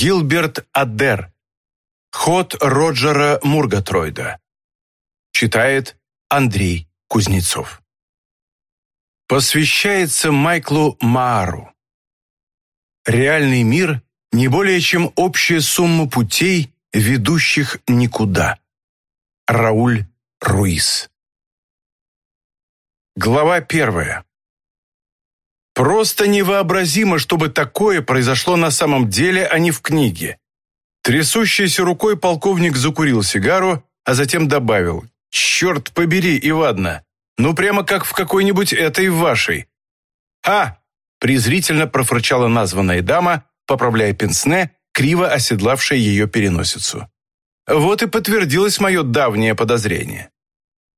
Гилберт Адер. Ход Роджера Мургатройда. Читает Андрей Кузнецов. Посвящается Майклу Маару. Реальный мир не более чем общая сумма путей, ведущих никуда. Рауль Руис. Глава первая. Просто невообразимо, чтобы такое произошло на самом деле, а не в книге. Трясущейся рукой полковник закурил сигару, а затем добавил «Черт побери, Ивадна, ну прямо как в какой-нибудь этой вашей». «А!» – презрительно профырчала названная дама, поправляя пенсне, криво оседлавшая ее переносицу. Вот и подтвердилось мое давнее подозрение.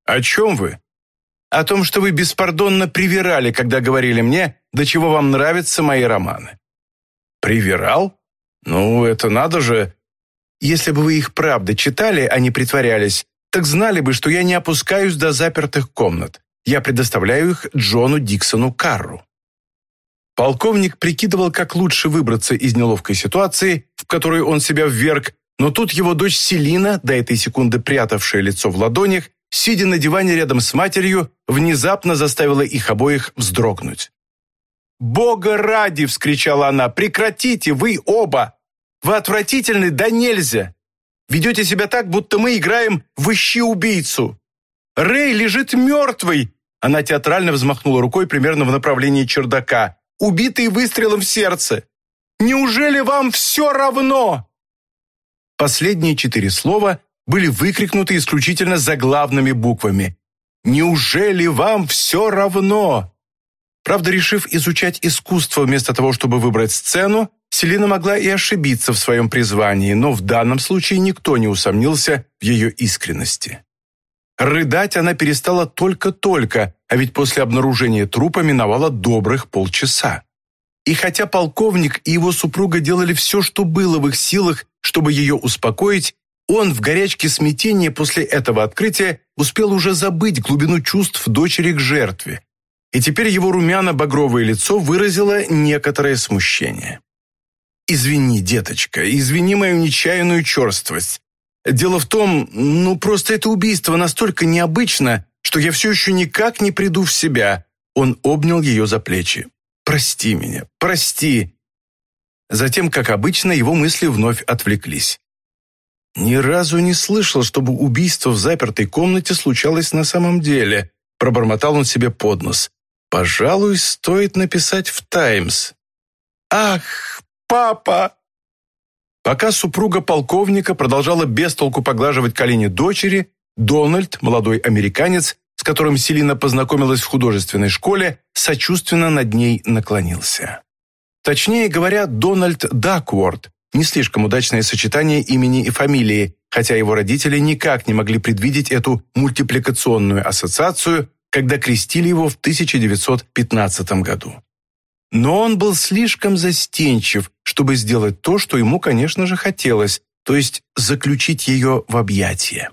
«О чем вы?» «О том, что вы беспардонно привирали, когда говорили мне, до чего вам нравятся мои романы». «Привирал? Ну, это надо же...» «Если бы вы их правда читали, а не притворялись, так знали бы, что я не опускаюсь до запертых комнат. Я предоставляю их Джону Диксону Карру». Полковник прикидывал, как лучше выбраться из неловкой ситуации, в которую он себя вверг, но тут его дочь Селина, до этой секунды прятавшая лицо в ладонях, сидя на диване рядом с матерью, внезапно заставила их обоих вздрогнуть. «Бога ради!» — вскричала она. «Прекратите, вы оба! Вы отвратительны да нельзя! Ведете себя так, будто мы играем в «Ищи-убийцу». Рэй лежит мертвый!» Она театрально взмахнула рукой примерно в направлении чердака. «Убитый выстрелом в сердце! Неужели вам все равно?» Последние четыре слова были выкрикнуты исключительно заглавными буквами. «Неужели вам все равно?» Правда, решив изучать искусство вместо того, чтобы выбрать сцену, Селина могла и ошибиться в своем призвании, но в данном случае никто не усомнился в ее искренности. Рыдать она перестала только-только, а ведь после обнаружения трупа миновало добрых полчаса. И хотя полковник и его супруга делали все, что было в их силах, чтобы ее успокоить, он в горячке смятения после этого открытия успел уже забыть глубину чувств дочери к жертве. И теперь его румяно-багровое лицо выразило некоторое смущение. «Извини, деточка, извини мою нечаянную черствость. Дело в том, ну просто это убийство настолько необычно, что я все еще никак не приду в себя». Он обнял ее за плечи. «Прости меня, прости. Затем, как обычно, его мысли вновь отвлеклись. «Ни разу не слышал, чтобы убийство в запертой комнате случалось на самом деле», пробормотал он себе под нос. «Пожалуй, стоит написать в «Таймс». «Ах, папа!» Пока супруга полковника продолжала бестолку поглаживать колени дочери, Дональд, молодой американец, с которым Селина познакомилась в художественной школе, сочувственно над ней наклонился. Точнее говоря, Дональд Дакворд, не слишком удачное сочетание имени и фамилии, хотя его родители никак не могли предвидеть эту мультипликационную ассоциацию, когда крестили его в 1915 году. Но он был слишком застенчив, чтобы сделать то, что ему, конечно же, хотелось, то есть заключить ее в объятия.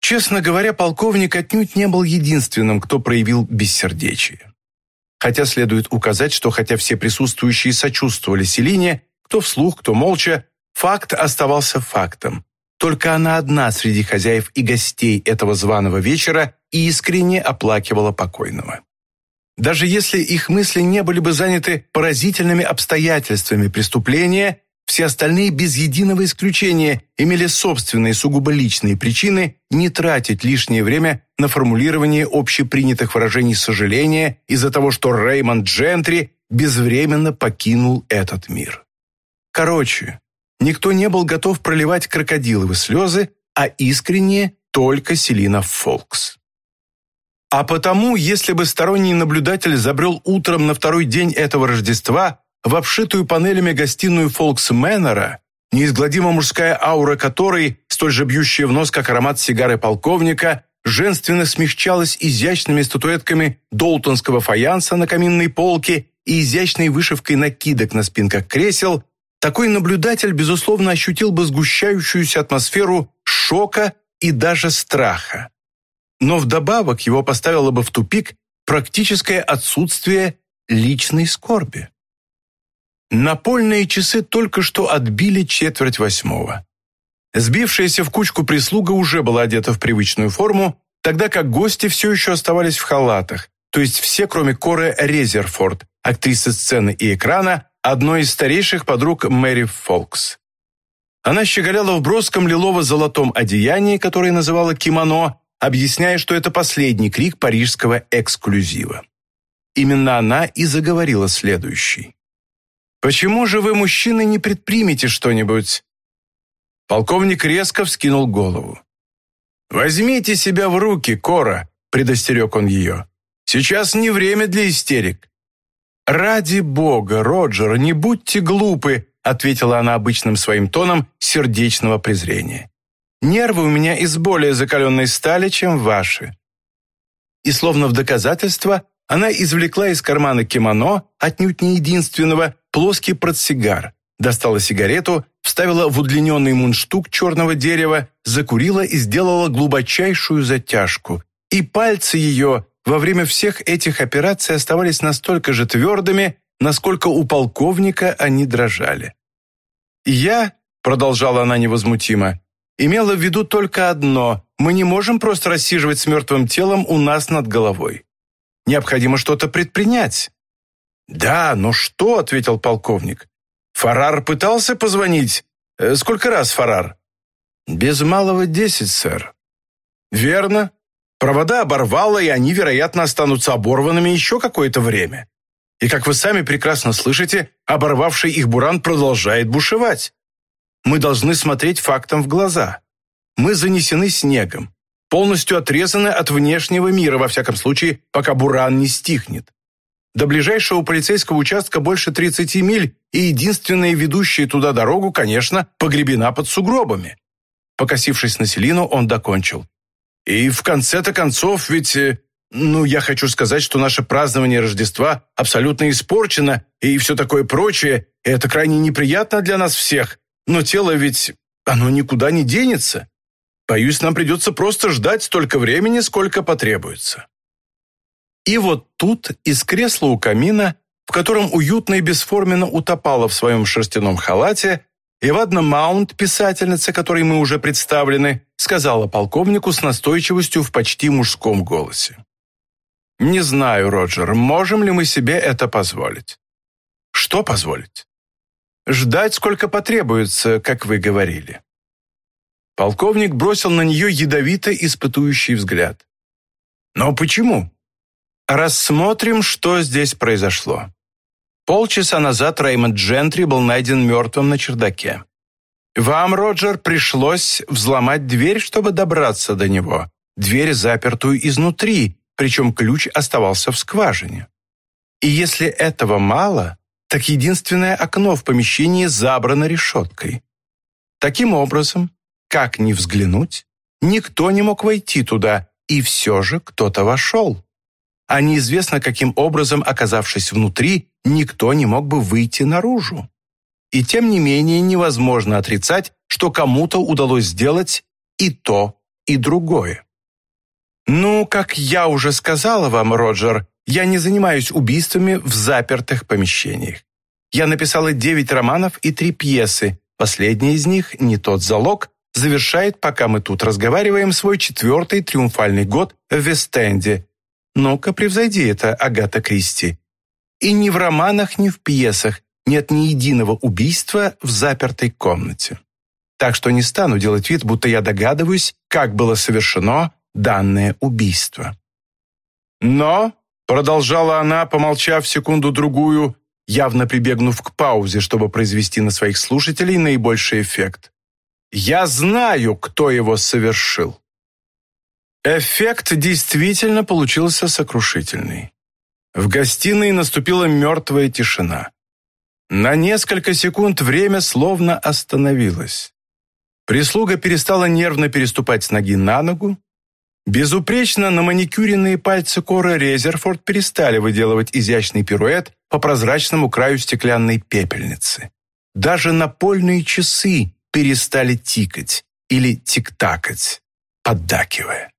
Честно говоря, полковник отнюдь не был единственным, кто проявил бессердечие. Хотя следует указать, что хотя все присутствующие сочувствовали Селине, кто вслух, кто молча, факт оставался фактом. Только она одна среди хозяев и гостей этого званого вечера искренне оплакивала покойного. Даже если их мысли не были бы заняты поразительными обстоятельствами преступления, все остальные без единого исключения имели собственные сугубо личные причины не тратить лишнее время на формулирование общепринятых выражений сожаления из-за того, что Реймонд Джентри безвременно покинул этот мир. Короче, никто не был готов проливать крокодиловые слезы, а искренне только Селина Фолкс. А потому, если бы сторонний наблюдатель забрел утром на второй день этого Рождества в обшитую панелями гостиную Фолкс Мэннера, неизгладимо мужская аура которой, столь же бьющая в нос, как аромат сигары полковника, женственно смягчалась изящными статуэтками долтонского фаянса на каминной полке и изящной вышивкой накидок на спинках кресел, такой наблюдатель, безусловно, ощутил бы сгущающуюся атмосферу шока и даже страха. Но вдобавок его поставило бы в тупик практическое отсутствие личной скорби. Напольные часы только что отбили четверть восьмого. Сбившаяся в кучку прислуга уже была одета в привычную форму, тогда как гости все еще оставались в халатах, то есть все, кроме Коры Резерфорд, актрисы сцены и экрана, одной из старейших подруг Мэри Фолкс. Она щеголяла в броском лилово-золотом одеянии, которое называла кимоно, объясняя, что это последний крик парижского эксклюзива. Именно она и заговорила следующий. «Почему же вы, мужчины, не предпримете что-нибудь?» Полковник резко вскинул голову. «Возьмите себя в руки, Кора», — предостерег он ее. «Сейчас не время для истерик». «Ради бога, Роджер, не будьте глупы», — ответила она обычным своим тоном сердечного презрения. «Нервы у меня из более закаленной стали, чем ваши». И словно в доказательство она извлекла из кармана кимоно, отнюдь не единственного, плоский портсигар, достала сигарету, вставила в удлиненный мундштук черного дерева, закурила и сделала глубочайшую затяжку. И пальцы ее во время всех этих операций оставались настолько же твердыми, насколько у полковника они дрожали. «Я», — продолжала она невозмутимо, «имела в виду только одно — мы не можем просто рассиживать с мертвым телом у нас над головой. Необходимо что-то предпринять». «Да, но что?» — ответил полковник. «Фарар пытался позвонить? Э, сколько раз, Фарар?» «Без малого десять, сэр». «Верно. Провода оборвало, и они, вероятно, останутся оборванными еще какое-то время. И, как вы сами прекрасно слышите, оборвавший их буран продолжает бушевать. Мы должны смотреть фактам в глаза. Мы занесены снегом, полностью отрезаны от внешнего мира, во всяком случае, пока буран не стихнет. До ближайшего полицейского участка больше 30 миль, и единственная ведущая туда дорогу, конечно, погребена под сугробами. Покосившись на Селину, он докончил. И в конце-то концов, ведь, э, ну, я хочу сказать, что наше празднование Рождества абсолютно испорчено и все такое прочее, и это крайне неприятно для нас всех. Но тело ведь, оно никуда не денется. Боюсь, нам придется просто ждать столько времени, сколько потребуется. И вот тут из кресла у камина, в котором уютно и бесформенно утопала в своем шерстяном халате, Ивадна Маунт, писательница, которой мы уже представлены, сказала полковнику с настойчивостью в почти мужском голосе. «Не знаю, Роджер, можем ли мы себе это позволить?» «Что позволить?» «Ждать, сколько потребуется, как вы говорили». Полковник бросил на нее ядовито испытующий взгляд. «Но почему?» «Рассмотрим, что здесь произошло». Полчаса назад Реймонд Джентри был найден мертвым на чердаке. Вам, Роджер, пришлось взломать дверь, чтобы добраться до него. Дверь, запертую изнутри, причем ключ оставался в скважине. И если этого мало, так единственное окно в помещении забрано решеткой. Таким образом, как ни взглянуть, никто не мог войти туда, и все же кто-то вошел а неизвестно каким образом, оказавшись внутри, никто не мог бы выйти наружу. И тем не менее невозможно отрицать, что кому-то удалось сделать и то, и другое. Ну, как я уже сказала вам, Роджер, я не занимаюсь убийствами в запертых помещениях. Я написала девять романов и три пьесы. Последняя из них, «Не тот залог», завершает, пока мы тут разговариваем, свой четвертый триумфальный год в Вестенде, ну-ка, превзойди это, Агата Кристи. И ни в романах, ни в пьесах нет ни единого убийства в запертой комнате. Так что не стану делать вид, будто я догадываюсь, как было совершено данное убийство. Но, продолжала она, помолчав секунду-другую, явно прибегнув к паузе, чтобы произвести на своих слушателей наибольший эффект. «Я знаю, кто его совершил». Эффект действительно получился сокрушительный. В гостиной наступила мертвая тишина. На несколько секунд время словно остановилось. Прислуга перестала нервно переступать с ноги на ногу. Безупречно на маникюренные пальцы Кора Резерфорд перестали выделывать изящный пируэт по прозрачному краю стеклянной пепельницы. Даже напольные часы перестали тикать или тиктакать, поддакивая.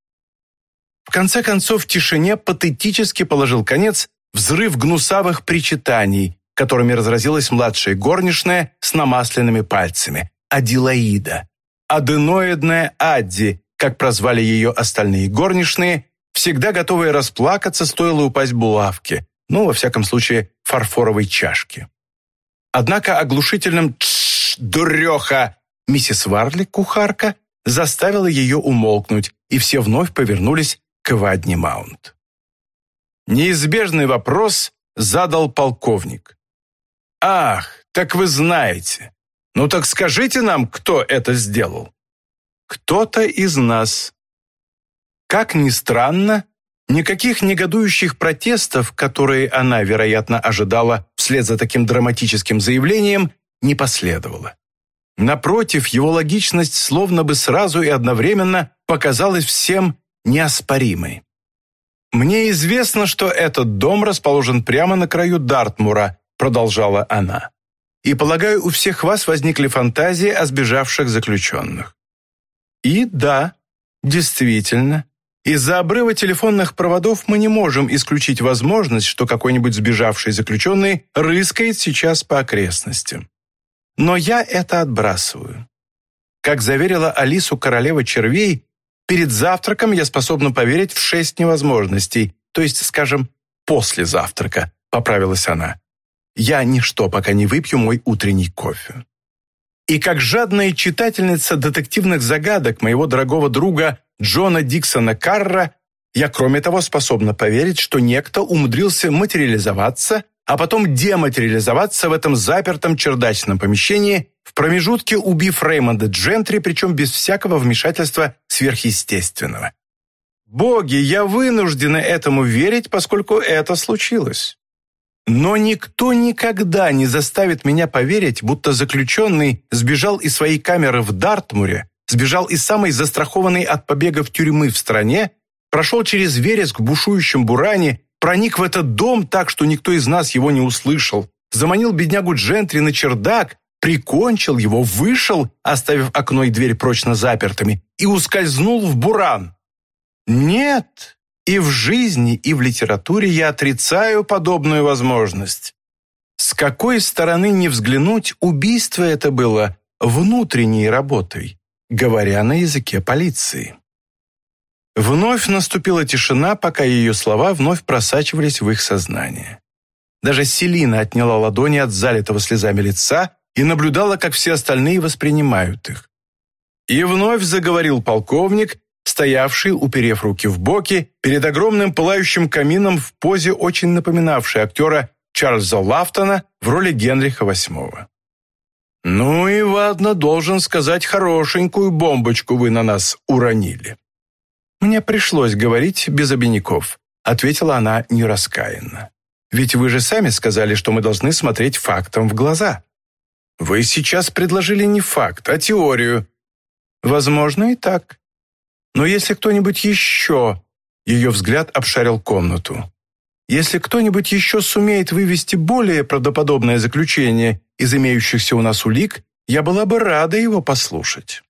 Конце концов, тишине патетически положил конец взрыв гнусавых причитаний, которыми разразилась младшая горничная с намасленными пальцами, Аделаида. Аденоидная Адди, как прозвали ее остальные горничные, всегда готовая расплакаться, стоило упасть булавке, ну, во всяком случае, фарфоровой чашке. Однако оглушительным «тш, дуреха» миссис Варли, кухарка, заставила ее умолкнуть, и все вновь повернулись к Вадни Маунт. Неизбежный вопрос задал полковник. «Ах, так вы знаете. Ну так скажите нам, кто это сделал?» «Кто-то из нас». Как ни странно, никаких негодующих протестов, которые она, вероятно, ожидала вслед за таким драматическим заявлением, не последовало. Напротив, его логичность словно бы сразу и одновременно показалась всем неоспоримой. «Мне известно, что этот дом расположен прямо на краю Дартмура», продолжала она. «И, полагаю, у всех вас возникли фантазии о сбежавших заключенных». И да, действительно, из-за обрыва телефонных проводов мы не можем исключить возможность, что какой-нибудь сбежавший заключенный рыскает сейчас по окрестностям. Но я это отбрасываю. Как заверила Алису королева червей, перед завтраком я способна поверить в шесть невозможностей, то есть, скажем, после завтрака, поправилась она. Я ничто, пока не выпью мой утренний кофе. И как жадная читательница детективных загадок моего дорогого друга Джона Диксона Карра, я, кроме того, способна поверить, что некто умудрился материализоваться а потом дематериализоваться в этом запертом чердачном помещении, в промежутке убив Реймонда Джентри, причем без всякого вмешательства сверхъестественного. Боги, я вынуждена этому верить, поскольку это случилось. Но никто никогда не заставит меня поверить, будто заключенный сбежал из своей камеры в Дартмуре, сбежал из самой застрахованной от побегов тюрьмы в стране, прошел через вереск в бушующем буране проник в этот дом так, что никто из нас его не услышал, заманил беднягу Джентри на чердак, прикончил его, вышел, оставив окно и дверь прочно запертыми, и ускользнул в буран. Нет, и в жизни, и в литературе я отрицаю подобную возможность. С какой стороны не взглянуть, убийство это было внутренней работой, говоря на языке полиции. Вновь наступила тишина, пока ее слова вновь просачивались в их сознание. Даже Селина отняла ладони от залитого слезами лица и наблюдала, как все остальные воспринимают их. И вновь заговорил полковник, стоявший, уперев руки в боки, перед огромным пылающим камином в позе, очень напоминавшей актера Чарльза Лафтона в роли Генриха VIII. «Ну и ладно, должен сказать, хорошенькую бомбочку вы на нас уронили. «Мне пришлось говорить без обиняков», — ответила она нераскаянно. «Ведь вы же сами сказали, что мы должны смотреть фактам в глаза». «Вы сейчас предложили не факт, а теорию». «Возможно, и так. Но если кто-нибудь еще...» Ее взгляд обшарил комнату. «Если кто-нибудь еще сумеет вывести более правдоподобное заключение из имеющихся у нас улик, я была бы рада его послушать».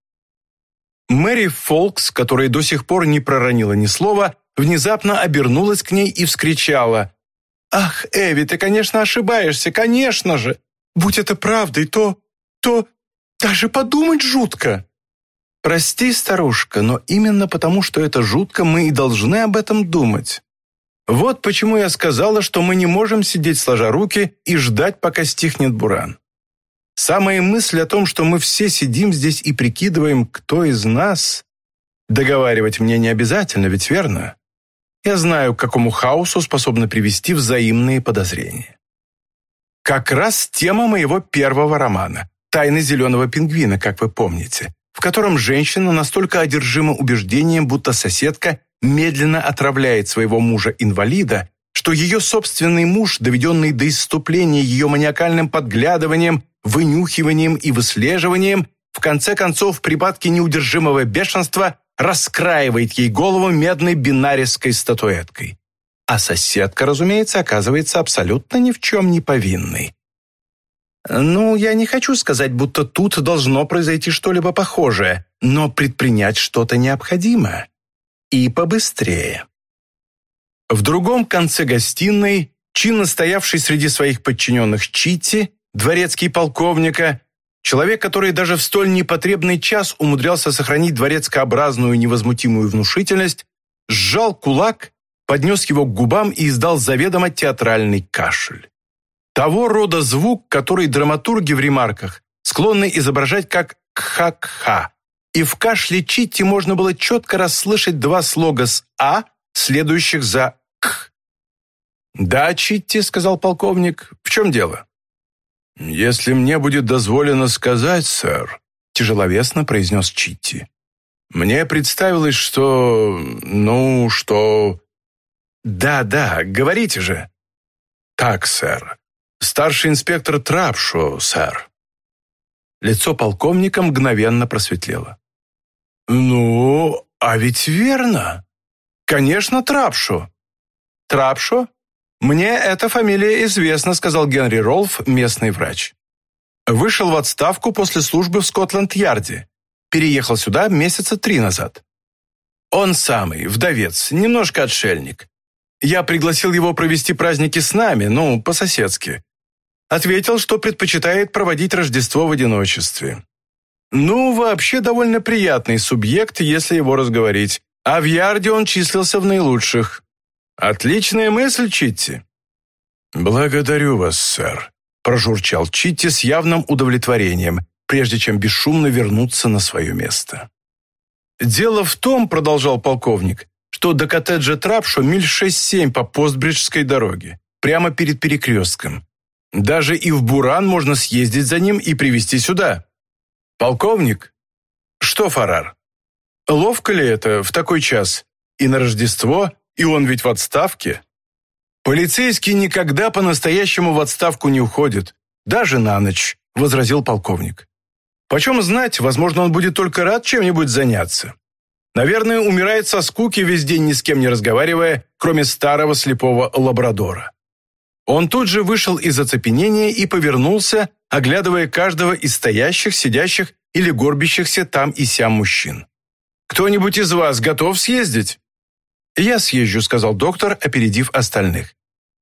Мэри Фолкс, которая до сих пор не проронила ни слова, внезапно обернулась к ней и вскричала. «Ах, Эви, ты, конечно, ошибаешься, конечно же! Будь это правдой, то... то... даже подумать жутко!» «Прости, старушка, но именно потому, что это жутко, мы и должны об этом думать. Вот почему я сказала, что мы не можем сидеть сложа руки и ждать, пока стихнет буран. Самая мысль о том, что мы все сидим здесь и прикидываем, кто из нас... Договаривать мне не обязательно, ведь верно? Я знаю, к какому хаосу способны привести взаимные подозрения. Как раз тема моего первого романа «Тайны зеленого пингвина», как вы помните, в котором женщина настолько одержима убеждением, будто соседка медленно отравляет своего мужа-инвалида, что ее собственный муж, доведенный до исступления ее маниакальным подглядыванием, вынюхиванием и выслеживанием, в конце концов в припадке неудержимого бешенства раскраивает ей голову медной бинарисской статуэткой. А соседка, разумеется, оказывается абсолютно ни в чем не повинной. Ну, я не хочу сказать, будто тут должно произойти что-либо похожее, но предпринять что-то необходимо. И побыстрее. В другом конце гостиной чинно стоявший среди своих подчиненных Читти, дворецкий полковника, человек, который даже в столь непотребный час умудрялся сохранить дворецкообразную невозмутимую внушительность, сжал кулак, поднес его к губам и издал заведомо театральный кашель. Того рода звук, который драматурги в ремарках склонны изображать как «кха-кха», и в кашле Читти можно было четко расслышать два слога с «а», следующих за «к». «Да, Читти», — сказал полковник, — «в чем дело?» «Если мне будет дозволено сказать, сэр», — тяжеловесно произнес Читти, «мне представилось, что... ну, что...» «Да, да, говорите же». «Так, сэр. Старший инспектор Трапшо, сэр». Лицо полковника мгновенно просветлело. «Ну, а ведь верно. Конечно, Трапшо». «Трапшо? «Мне эта фамилия известна», — сказал Генри Ролф, местный врач. Вышел в отставку после службы в Скотланд-Ярде. Переехал сюда месяца три назад. Он самый, вдовец, немножко отшельник. Я пригласил его провести праздники с нами, ну, по-соседски. Ответил, что предпочитает проводить Рождество в одиночестве. Ну, вообще довольно приятный субъект, если его разговорить. А в Ярде он числился в наилучших. «Отличная мысль, Читти». «Благодарю вас, сэр», – прожурчал Читти с явным удовлетворением, прежде чем бесшумно вернуться на свое место. «Дело в том», – продолжал полковник, что до коттеджа Трапшо миль шесть-семь по Постбриджской дороге, прямо перед перекрестком. Даже и в Буран можно съездить за ним и привезти сюда. Полковник? Что, Фарар? Ловко ли это в такой час? И на Рождество, и он ведь в отставке. Полицейский никогда по-настоящему в отставку не уходит, даже на ночь, возразил полковник. Почем знать, возможно, он будет только рад чем-нибудь заняться. Наверное, умирает со скуки весь день ни с кем не разговаривая, кроме старого слепого лабрадора. Он тут же вышел из оцепенения и повернулся, оглядывая каждого из стоящих, сидящих или горбящихся там и сям мужчин. «Кто-нибудь из вас готов съездить?» «Я съезжу», — сказал доктор, опередив остальных.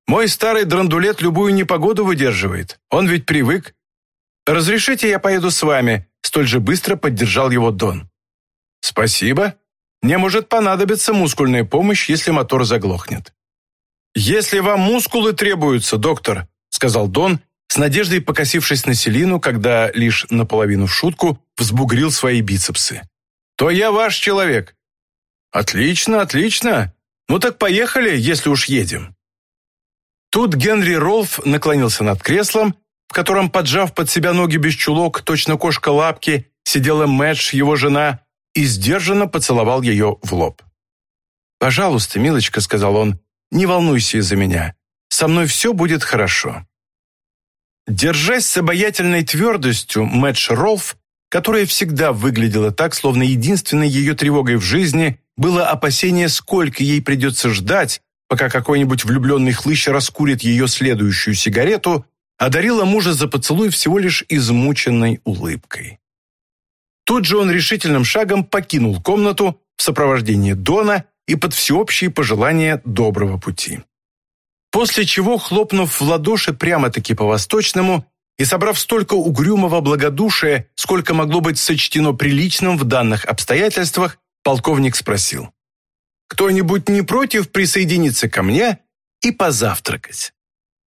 «Мой старый драндулет любую непогоду выдерживает. Он ведь привык». «Разрешите, я поеду с вами», — столь же быстро поддержал его Дон. «Спасибо. Мне может понадобиться мускульная помощь, если мотор заглохнет». «Если вам мускулы требуются, доктор», — сказал Дон, с надеждой покосившись на Селину, когда лишь наполовину в шутку взбугрил свои бицепсы, «то я ваш человек. «Отлично, отлично. Ну так поехали, если уж едем». Тут Генри Ролф наклонился над креслом, в котором, поджав под себя ноги без чулок, точно кошка лапки, сидела Мэтч, его жена, и сдержанно поцеловал ее в лоб. «Пожалуйста, милочка», — сказал он, — «не волнуйся из-за меня. Со мной все будет хорошо». Держась с обаятельной твердостью, Мэтч Ролф, которая всегда выглядела так, словно единственной ее тревогой в жизни было опасение, сколько ей придется ждать, пока какой-нибудь влюбленный хлыщ раскурит ее следующую сигарету, одарила мужа за поцелуй всего лишь измученной улыбкой. Тут же он решительным шагом покинул комнату в сопровождении Дона и под всеобщие пожелания доброго пути. После чего, хлопнув в ладоши прямо-таки по-восточному и собрав столько угрюмого благодушия, сколько могло быть сочтено приличным в данных обстоятельствах, Полковник спросил. «Кто-нибудь не против присоединиться ко мне и позавтракать?»